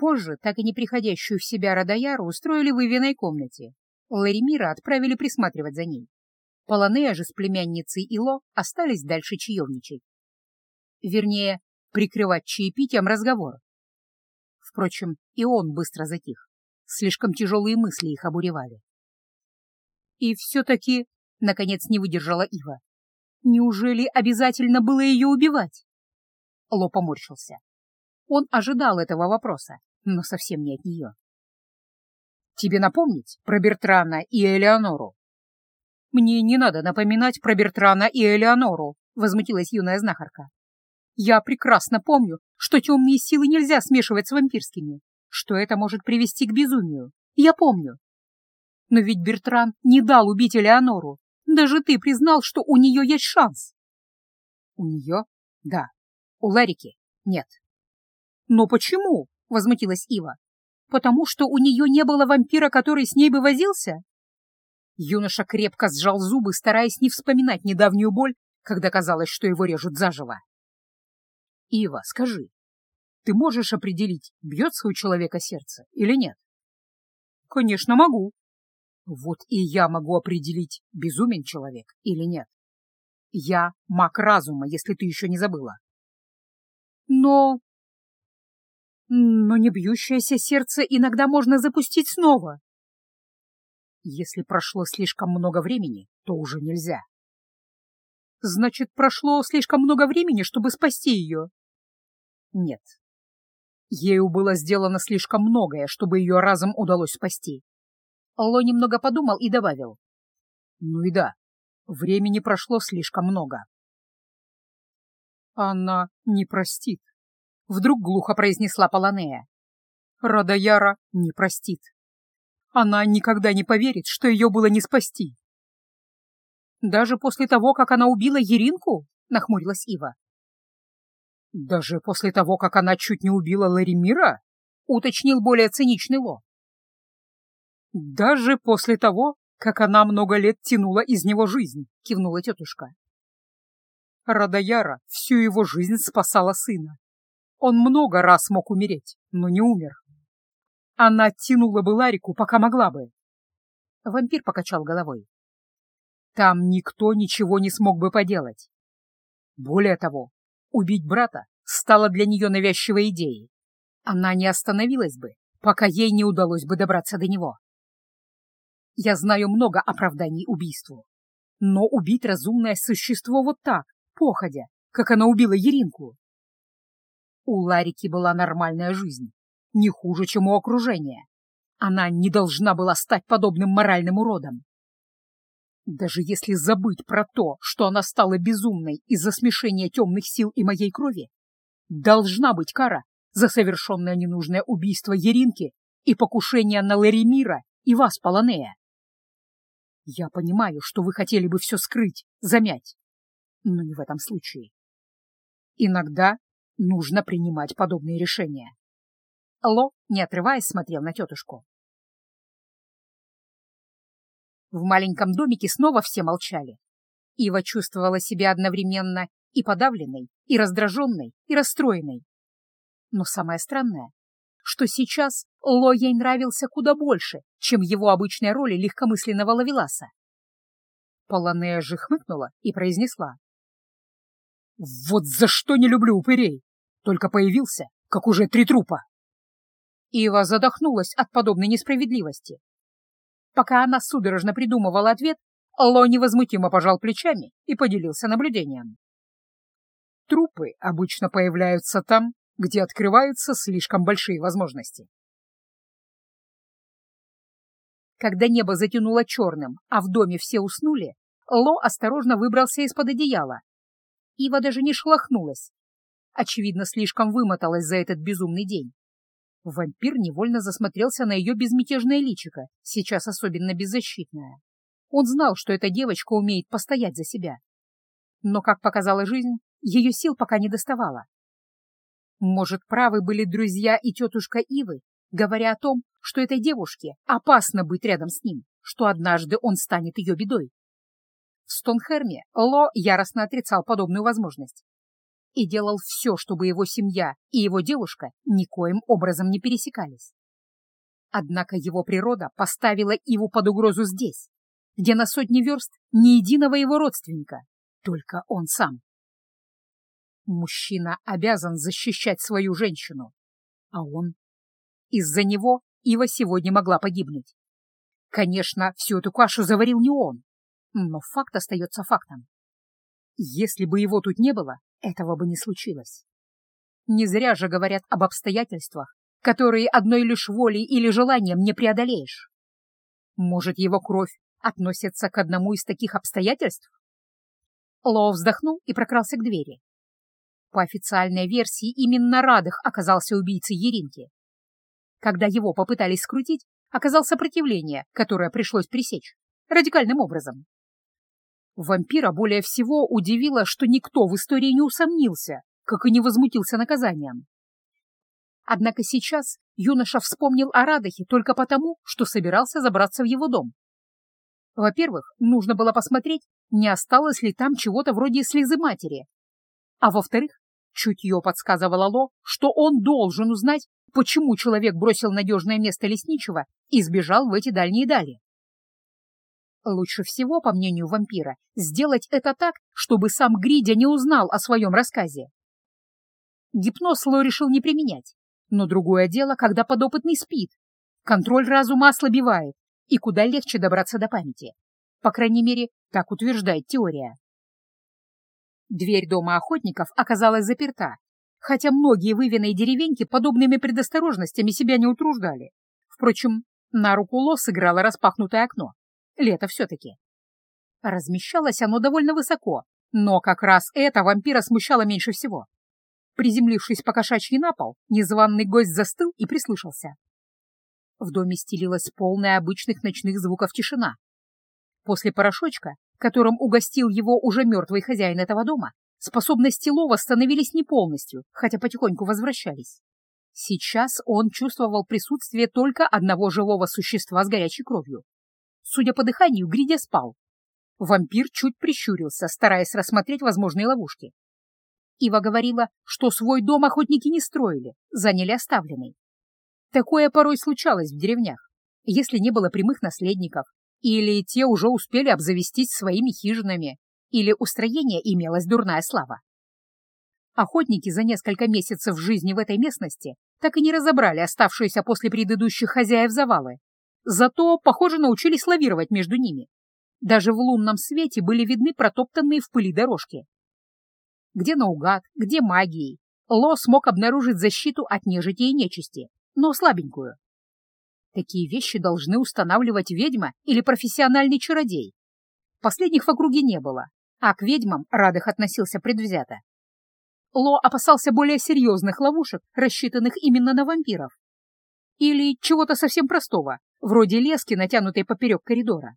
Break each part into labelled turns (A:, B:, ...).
A: Позже, так и не приходящую в себя Радаяру, устроили в Ивиной комнате. Ларимира отправили присматривать за ней. Полонея же с племянницей Ило остались дальше чаевничать. Вернее, прикрывать чаепитием разговор. Впрочем, и он быстро затих. Слишком тяжелые мысли их обуревали. И все-таки, наконец, не выдержала Ива. Неужели обязательно было ее убивать? Ло поморщился. Он ожидал этого вопроса, но совсем не от нее. «Тебе напомнить про Бертрана и Элеонору?» «Мне не надо напоминать про Бертрана и Элеонору», — возмутилась юная знахарка. «Я прекрасно помню, что темные силы нельзя смешивать с вампирскими, что это может привести к безумию. Я помню. Но ведь Бертран не дал убить Элеонору. Даже ты признал, что у нее есть шанс». «У нее? Да. У Ларики? Нет». «Но почему?» — возмутилась Ива. «Потому что у нее не было вампира, который с ней бы возился?» Юноша крепко сжал зубы, стараясь не вспоминать недавнюю боль, когда казалось, что его режут заживо. «Ива, скажи, ты можешь определить, бьется у человека сердце или нет?» «Конечно, могу». «Вот и я могу определить, безумен человек или нет. Я маг разума, если ты еще не забыла». «Но но не бьющееся сердце иногда можно запустить снова. Если прошло слишком много времени, то уже нельзя. Значит, прошло слишком много времени, чтобы спасти ее? Нет. Ею было сделано слишком многое, чтобы ее разом удалось спасти. Ло немного подумал и добавил. Ну и да, времени прошло слишком много. Она не простит. Вдруг глухо произнесла Полонея. Радаяра не простит. Она никогда не поверит, что ее было не спасти. Даже после того, как она убила Еринку? Нахмурилась Ива. Даже после того, как она чуть не убила Ларимира? Уточнил более циничный Ло. Даже после того, как она много лет тянула из него жизнь, кивнула тетушка. Радаяра всю его жизнь спасала сына. Он много раз мог умереть, но не умер. Она оттянула бы Ларику, пока могла бы. Вампир покачал головой. Там никто ничего не смог бы поделать. Более того, убить брата стало для нее навязчивой идеей. Она не остановилась бы, пока ей не удалось бы добраться до него. Я знаю много оправданий убийству, но убить разумное существо вот так, походя, как она убила Еринку, у Ларики была нормальная жизнь, не хуже, чем у окружения. Она не должна была стать подобным моральным уродом. Даже если забыть про то, что она стала безумной из-за смешения темных сил и моей крови, должна быть кара за совершенное ненужное убийство Еринки и покушение на Ларимира и вас, Полонея. Я понимаю, что вы хотели бы все скрыть, замять, но не в этом случае. Иногда нужно принимать подобные решения. Ло, не отрываясь, смотрел на тетушку. В маленьком домике снова все молчали. Ива чувствовала себя одновременно и подавленной, и раздраженной, и расстроенной. Но самое странное, что сейчас Ло ей нравился куда больше, чем его обычной роли легкомысленного лавеласа. Полонея же хмыкнула и произнесла. «Вот за что не люблю упырей! Только появился, как уже три трупа. Ива задохнулась от подобной несправедливости. Пока она судорожно придумывала ответ, Ло невозмутимо пожал плечами и поделился наблюдением. Трупы обычно появляются там, где открываются слишком большие возможности. Когда небо затянуло черным, а в доме все уснули, Ло осторожно выбрался из-под одеяла. Ива даже не шлахнулась, очевидно, слишком вымоталась за этот безумный день. Вампир невольно засмотрелся на ее безмятежное личико, сейчас особенно беззащитное. Он знал, что эта девочка умеет постоять за себя. Но, как показала жизнь, ее сил пока не доставало. Может, правы были друзья и тетушка Ивы, говоря о том, что этой девушке опасно быть рядом с ним, что однажды он станет ее бедой. В Стонхерме Ло яростно отрицал подобную возможность. И делал все, чтобы его семья и его девушка никоим образом не пересекались. Однако его природа поставила Иву под угрозу здесь, где на сотни верст ни единого его родственника, только он сам. Мужчина обязан защищать свою женщину, а он... Из-за него Ива сегодня могла погибнуть. Конечно, всю эту кашу заварил не он, но факт остается фактом. Если бы его тут не было, этого бы не случилось. Не зря же говорят об обстоятельствах, которые одной лишь волей или желанием не преодолеешь. Может, его кровь относится к одному из таких обстоятельств? Лоу вздохнул и прокрался к двери. По официальной версии, именно Радых оказался убийцей Еринки. Когда его попытались скрутить, оказалось сопротивление, которое пришлось пресечь, радикальным образом. Вампира более всего удивило, что никто в истории не усомнился, как и не возмутился наказанием. Однако сейчас юноша вспомнил о Радахе только потому, что собирался забраться в его дом. Во-первых, нужно было посмотреть, не осталось ли там чего-то вроде слезы матери. А во-вторых, чутье подсказывало Ло, что он должен узнать, почему человек бросил надежное место лесничего и сбежал в эти дальние дали. Лучше всего, по мнению вампира, сделать это так, чтобы сам Гридя не узнал о своем рассказе. Гипноз Ло решил не применять, но другое дело, когда подопытный спит. Контроль разума ослабевает, и куда легче добраться до памяти. По крайней мере, так утверждает теория. Дверь дома охотников оказалась заперта, хотя многие вывиные деревеньки подобными предосторожностями себя не утруждали. Впрочем, на руку Ло сыграло распахнутое окно. Лето все-таки. Размещалось оно довольно высоко, но как раз это вампира смущало меньше всего. Приземлившись по кошачьи на пол, незваный гость застыл и прислушался. В доме стелилась полная обычных ночных звуков тишина. После порошочка, которым угостил его уже мертвый хозяин этого дома, способности Лова становились не полностью, хотя потихоньку возвращались. Сейчас он чувствовал присутствие только одного живого существа с горячей кровью. Судя по дыханию, Гридя спал. Вампир чуть прищурился, стараясь рассмотреть возможные ловушки. Ива говорила, что свой дом охотники не строили, заняли оставленный. Такое порой случалось в деревнях, если не было прямых наследников, или те уже успели обзавестись своими хижинами, или у строения имелась дурная слава. Охотники за несколько месяцев жизни в этой местности так и не разобрали оставшиеся после предыдущих хозяев завалы. Зато, похоже, научились лавировать между ними. Даже в лунном свете были видны протоптанные в пыли дорожки. Где наугад, где магией, Ло смог обнаружить защиту от нежити и нечисти, но слабенькую. Такие вещи должны устанавливать ведьма или профессиональный чародей. Последних в округе не было, а к ведьмам Радых относился предвзято. Ло опасался более серьезных ловушек, рассчитанных именно на вампиров. Или чего-то совсем простого, вроде лески, натянутой поперек коридора.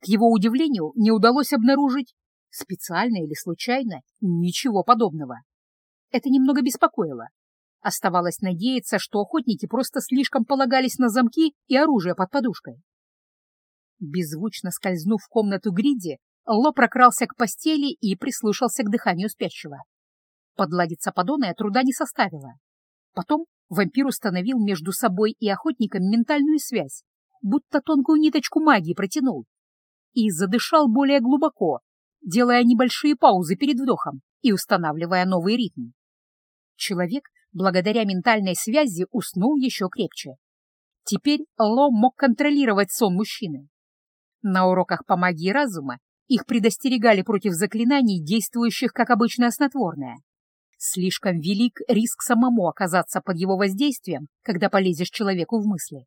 A: К его удивлению, не удалось обнаружить, специально или случайно, ничего подобного. Это немного беспокоило. Оставалось надеяться, что охотники просто слишком полагались на замки и оружие под подушкой. Беззвучно скользнув в комнату Гриди, Ло прокрался к постели и прислушался к дыханию спящего. Подладиться подонная труда не составило. Потом вампир установил между собой и охотником ментальную связь, будто тонкую ниточку магии протянул, и задышал более глубоко, делая небольшие паузы перед вдохом и устанавливая новый ритм. Человек благодаря ментальной связи уснул еще крепче. Теперь Ло мог контролировать сон мужчины. На уроках по магии разума их предостерегали против заклинаний, действующих как обычное снотворное. Слишком велик риск самому оказаться под его воздействием, когда полезешь человеку в мысли.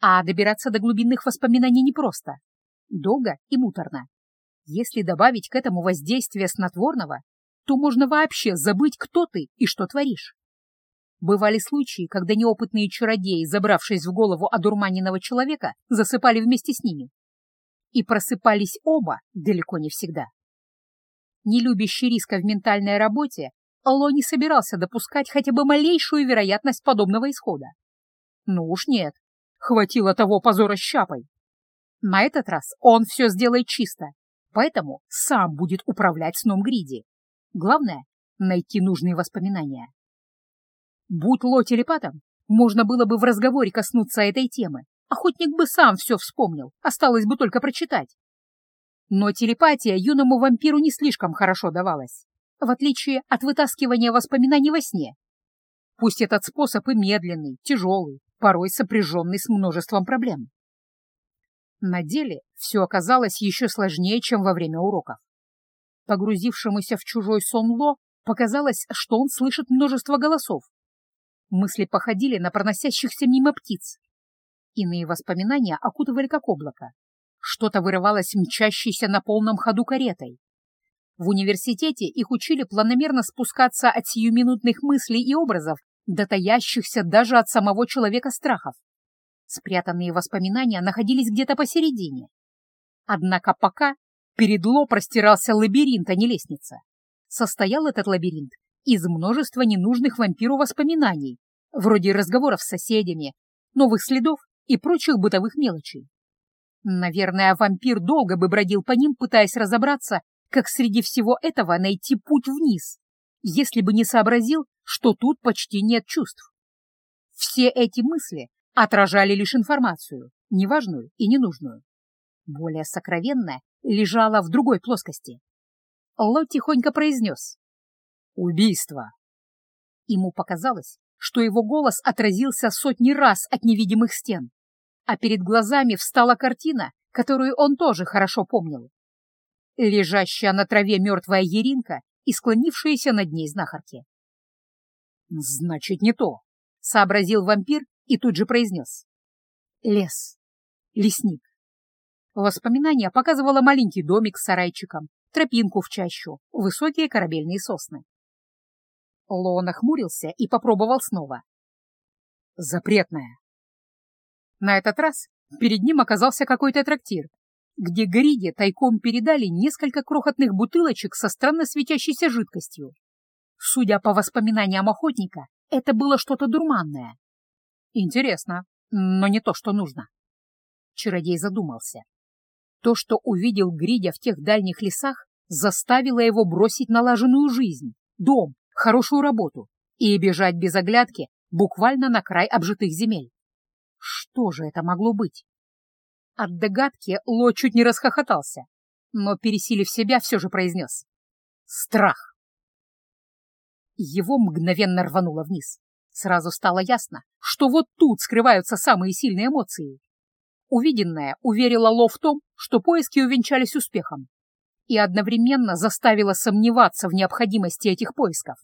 A: А добираться до глубинных воспоминаний непросто. Долго и муторно. Если добавить к этому воздействие снотворного, то можно вообще забыть, кто ты и что творишь. Бывали случаи, когда неопытные чародеи, забравшись в голову одурманенного человека, засыпали вместе с ними. И просыпались оба далеко не всегда. Не любящий риска в ментальной работе, Алло не собирался допускать хотя бы малейшую вероятность подобного исхода. Ну уж нет, хватило того позора с щапой. На этот раз он все сделает чисто, поэтому сам будет управлять сном Гриди. Главное — найти нужные воспоминания. Будь Ло телепатом, можно было бы в разговоре коснуться этой темы. Охотник бы сам все вспомнил, осталось бы только прочитать. Но телепатия юному вампиру не слишком хорошо давалась, в отличие от вытаскивания воспоминаний во сне. Пусть этот способ и медленный, тяжелый, порой сопряженный с множеством проблем. На деле все оказалось еще сложнее, чем во время уроков. Погрузившемуся в чужой сон Ло показалось, что он слышит множество голосов. Мысли походили на проносящихся мимо птиц. Иные воспоминания окутывали как облако. Что-то вырывалось мчащейся на полном ходу каретой. В университете их учили планомерно спускаться от сиюминутных мыслей и образов до таящихся даже от самого человека страхов. Спрятанные воспоминания находились где-то посередине. Однако пока перед Ло простирался лабиринт, а не лестница. Состоял этот лабиринт из множества ненужных вампиру воспоминаний, вроде разговоров с соседями, новых следов и прочих бытовых мелочей. Наверное, вампир долго бы бродил по ним, пытаясь разобраться, как среди всего этого найти путь вниз, если бы не сообразил, что тут почти нет чувств. Все эти мысли отражали лишь информацию, неважную и ненужную. Более сокровенная лежала в другой плоскости. Ло тихонько произнес «Убийство». Ему показалось, что его голос отразился сотни раз от невидимых стен а перед глазами встала картина, которую он тоже хорошо помнил. Лежащая на траве мертвая Еринка и склонившаяся над ней знахарки. «Значит, не то», — сообразил вампир и тут же произнес. «Лес. Лесник». Воспоминание показывало маленький домик с сарайчиком, тропинку в чащу, высокие корабельные сосны. Ло нахмурился и попробовал снова. «Запретная», на этот раз перед ним оказался какой-то трактир, где Гриде тайком передали несколько крохотных бутылочек со странно светящейся жидкостью. Судя по воспоминаниям охотника, это было что-то дурманное. Интересно, но не то, что нужно. Чародей задумался. То, что увидел Гридя в тех дальних лесах, заставило его бросить налаженную жизнь, дом, хорошую работу и бежать без оглядки буквально на край обжитых земель. Что же это могло быть? От догадки Ло чуть не расхохотался, но, пересилив себя, все же произнес. Страх. Его мгновенно рвануло вниз. Сразу стало ясно, что вот тут скрываются самые сильные эмоции. Увиденное уверило Ло в том, что поиски увенчались успехом, и одновременно заставило сомневаться в необходимости этих поисков.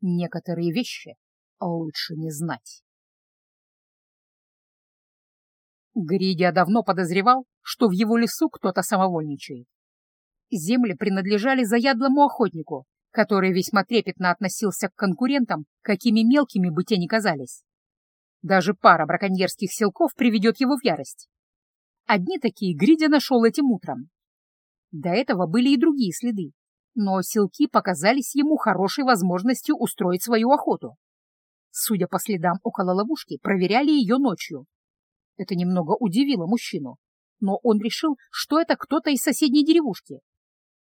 A: Некоторые вещи лучше не знать. Гридия давно подозревал, что в его лесу кто-то самовольничает. Земли принадлежали заядлому охотнику, который весьма трепетно относился к конкурентам, какими мелкими бы те ни казались. Даже пара браконьерских селков приведет его в ярость. Одни такие Гридя нашел этим утром. До этого были и другие следы, но селки показались ему хорошей возможностью устроить свою охоту. Судя по следам около ловушки, проверяли ее ночью, это немного удивило мужчину, но он решил, что это кто-то из соседней деревушки.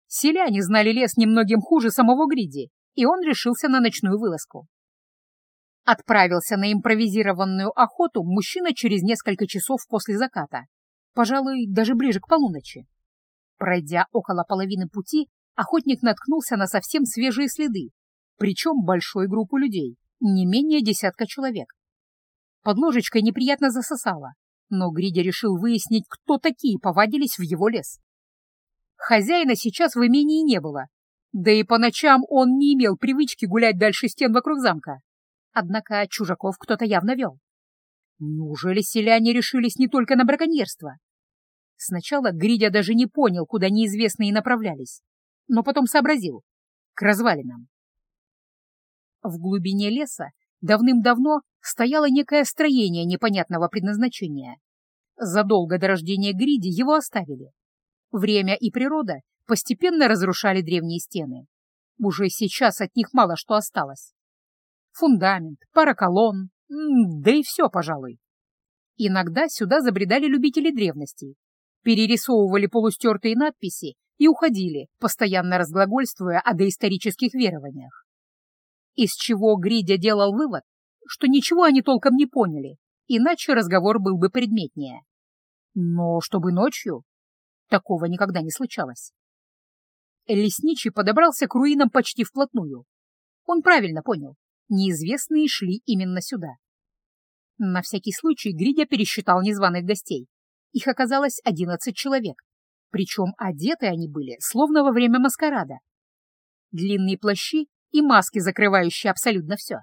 A: Селяне знали лес немногим хуже самого Гриди, и он решился на ночную вылазку. Отправился на импровизированную охоту мужчина через несколько часов после заката, пожалуй, даже ближе к полуночи. Пройдя около половины пути, охотник наткнулся на совсем свежие следы, причем большой группу людей, не менее десятка человек. Под ложечкой неприятно засосало, но Гридя решил выяснить, кто такие повадились в его лес. Хозяина сейчас в имении не было, да и по ночам он не имел привычки гулять дальше стен вокруг замка. Однако чужаков кто-то явно вел. Неужели селяне решились не только на браконьерство? Сначала Гридя даже не понял, куда неизвестные направлялись, но потом сообразил — к развалинам. В глубине леса давным-давно стояло некое строение непонятного предназначения. Задолго до рождения Гриди его оставили. Время и природа постепенно разрушали древние стены. Уже сейчас от них мало что осталось. Фундамент, пара колонн, да и все, пожалуй. Иногда сюда забредали любители древностей, перерисовывали полустертые надписи и уходили, постоянно разглагольствуя о доисторических верованиях. Из чего Гридя делал вывод, что ничего они толком не поняли, иначе разговор был бы предметнее. Но чтобы ночью? Такого никогда не случалось. Лесничий подобрался к руинам почти вплотную. Он правильно понял, неизвестные шли именно сюда. На всякий случай Гридя пересчитал незваных гостей. Их оказалось одиннадцать человек, причем одеты они были, словно во время маскарада. Длинные плащи и маски, закрывающие абсолютно все.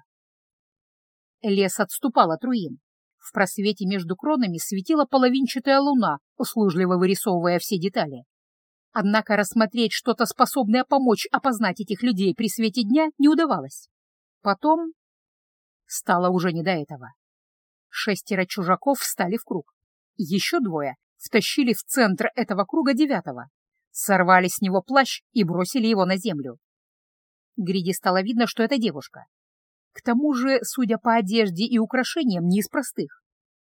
A: Лес отступал от руин. В просвете между кронами светила половинчатая луна, услужливо вырисовывая все детали. Однако рассмотреть что-то, способное помочь опознать этих людей при свете дня, не удавалось. Потом стало уже не до этого. Шестеро чужаков встали в круг. Еще двое втащили в центр этого круга девятого, сорвали с него плащ и бросили его на землю. Гриди стало видно, что это девушка. К тому же, судя по одежде и украшениям, не из простых.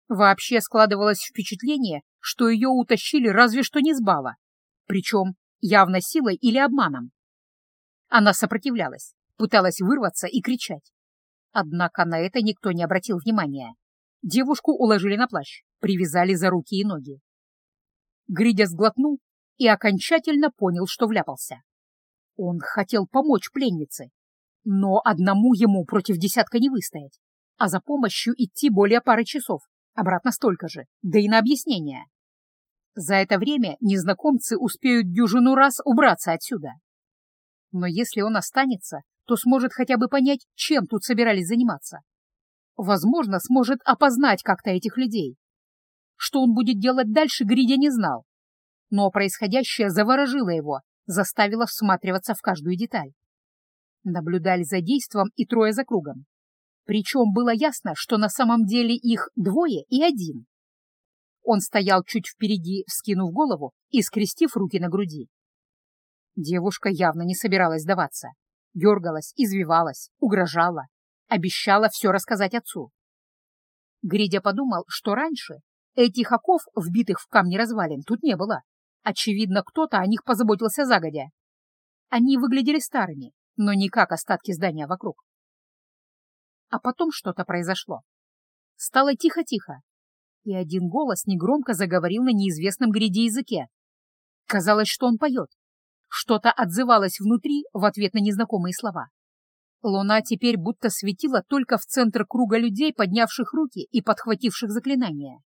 A: Вообще складывалось впечатление, что ее утащили разве что не с бала, причем явно силой или обманом. Она сопротивлялась, пыталась вырваться и кричать. Однако на это никто не обратил внимания. Девушку уложили на плащ, привязали за руки и ноги. Гридя сглотнул и окончательно понял, что вляпался. Он хотел помочь пленнице, но одному ему против десятка не выстоять, а за помощью идти более пары часов, обратно столько же, да и на объяснение. За это время незнакомцы успеют дюжину раз убраться отсюда. Но если он останется, то сможет хотя бы понять, чем тут собирались заниматься. Возможно, сможет опознать как-то этих людей. Что он будет делать дальше, Гридя не знал. Но происходящее заворожило его, заставило всматриваться в каждую деталь. Наблюдали за действом и трое за кругом. Причем было ясно, что на самом деле их двое и один. Он стоял чуть впереди, вскинув голову и скрестив руки на груди. Девушка явно не собиралась сдаваться. Дергалась, извивалась, угрожала, обещала все рассказать отцу. Гридя подумал, что раньше Этих оков, вбитых в камни развалин, тут не было. Очевидно, кто-то о них позаботился загодя. Они выглядели старыми, но не как остатки здания вокруг. А потом что-то произошло. Стало тихо-тихо, и один голос негромко заговорил на неизвестном гряде языке. Казалось, что он поет. Что-то отзывалось внутри в ответ на незнакомые слова. Луна теперь будто светила только в центр круга людей, поднявших руки и подхвативших заклинания.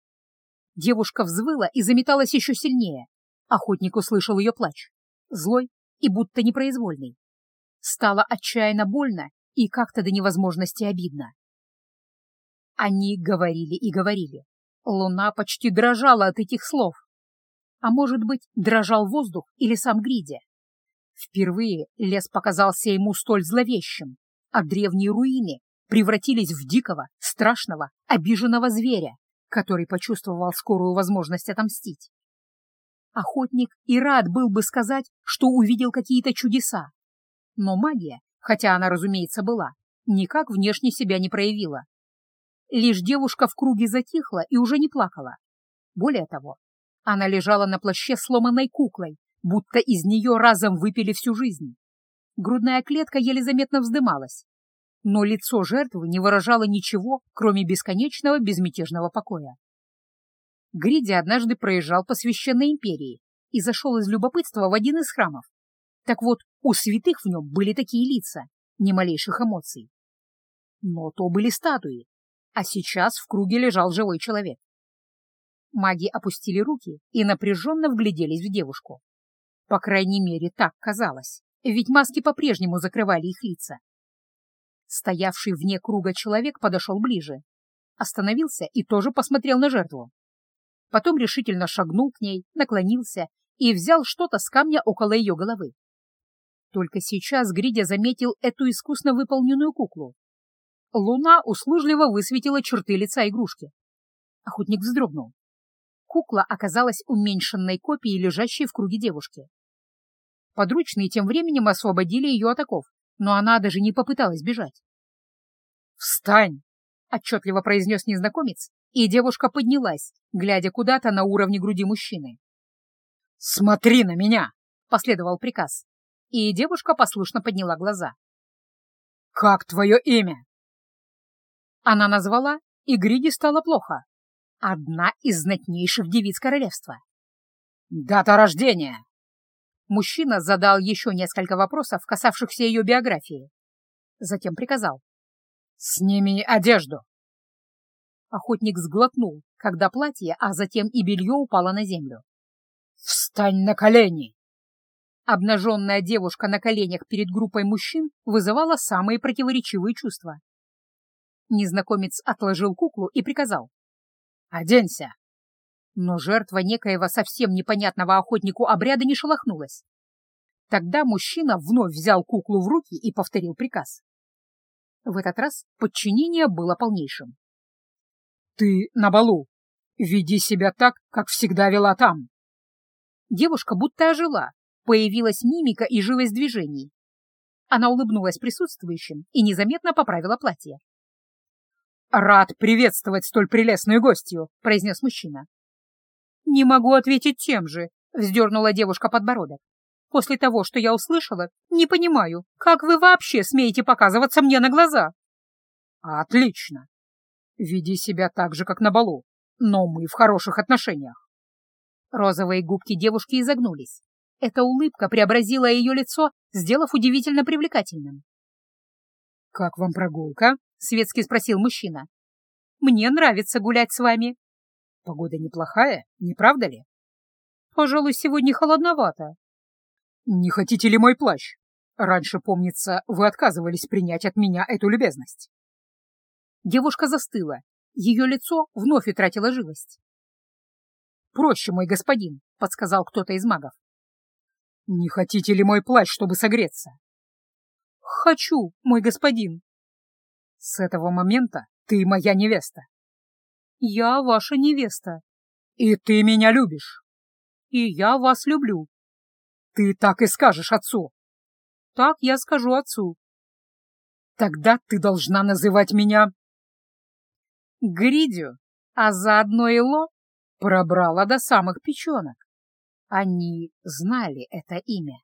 A: Девушка взвыла и заметалась еще сильнее. Охотник услышал ее плач. Злой и будто непроизвольный. Стало отчаянно больно и как-то до невозможности обидно. Они говорили и говорили. Луна почти дрожала от этих слов. А может быть, дрожал воздух или сам Гриди. Впервые лес показался ему столь зловещим, а древние руины превратились в дикого, страшного, обиженного зверя, который почувствовал скорую возможность отомстить. Охотник и рад был бы сказать, что увидел какие-то чудеса. Но магия, хотя она, разумеется, была, никак внешне себя не проявила. Лишь девушка в круге затихла и уже не плакала. Более того, она лежала на плаще сломанной куклой, будто из нее разом выпили всю жизнь. Грудная клетка еле заметно вздымалась, но лицо жертвы не выражало ничего, кроме бесконечного безмятежного покоя. Гриди однажды проезжал по священной империи и зашел из любопытства в один из храмов. Так вот, у святых в нем были такие лица, ни малейших эмоций. Но то были статуи, а сейчас в круге лежал живой человек. Маги опустили руки и напряженно вгляделись в девушку. По крайней мере, так казалось, ведь маски по-прежнему закрывали их лица. Стоявший вне круга человек подошел ближе, остановился и тоже посмотрел на жертву. Потом решительно шагнул к ней, наклонился и взял что-то с камня около ее головы. Только сейчас Гридя заметил эту искусно выполненную куклу. Луна услужливо высветила черты лица игрушки. Охотник вздрогнул. Кукла оказалась уменьшенной копией лежащей в круге девушки. Подручные тем временем освободили ее от оков, но она даже не попыталась бежать. «Встань!» — отчетливо произнес незнакомец, и девушка поднялась, глядя куда-то на уровне груди мужчины. «Смотри на меня!» — последовал приказ, и девушка послушно подняла глаза.
B: «Как твое имя?»
A: Она назвала, и Гриде стало плохо. Одна из знатнейших девиц королевства.
B: «Дата рождения!»
A: Мужчина задал еще несколько вопросов, касавшихся ее биографии. Затем приказал.
B: «Сними одежду!»
A: Охотник сглотнул, когда платье, а затем и белье упало на землю.
B: «Встань на колени!»
A: Обнаженная девушка на коленях перед группой мужчин вызывала самые противоречивые чувства. Незнакомец отложил куклу и приказал.
B: «Оденься!»
A: Но жертва некоего совсем непонятного охотнику обряда не шелохнулась. Тогда мужчина вновь взял куклу в руки и повторил приказ. В этот раз подчинение было полнейшим.
B: «Ты на балу. Веди себя так, как всегда вела там».
A: Девушка будто ожила, появилась мимика и живость движений. Она улыбнулась присутствующим и незаметно поправила платье.
B: «Рад приветствовать столь прелестную гостью», — произнес мужчина.
A: «Не могу ответить тем же», — вздернула девушка подбородок. «После того, что я услышала, не понимаю, как вы вообще смеете показываться мне на глаза?»
B: «Отлично. Веди себя так же, как на балу, но мы в хороших отношениях».
A: Розовые губки девушки изогнулись. Эта улыбка преобразила ее лицо, сделав удивительно привлекательным.
B: «Как вам прогулка?»
A: — светски спросил мужчина. «Мне нравится гулять с вами».
B: «Погода неплохая, не правда ли?»
A: «Пожалуй, сегодня холодновато».
B: «Не хотите ли мой плащ? Раньше, помнится, вы отказывались принять от меня эту любезность».
A: Девушка застыла. Ее лицо вновь утратило живость. «Проще, мой господин», — подсказал кто-то из магов.
B: «Не хотите ли мой плащ, чтобы согреться?»
A: «Хочу, мой господин»,
B: с этого момента ты моя невеста.
A: Я ваша невеста.
B: И ты меня любишь.
A: И я вас люблю.
B: Ты так и скажешь отцу.
A: Так я скажу отцу.
B: Тогда ты должна называть меня...
A: Гридю, а заодно и Ло пробрала до самых печенок. Они знали это имя.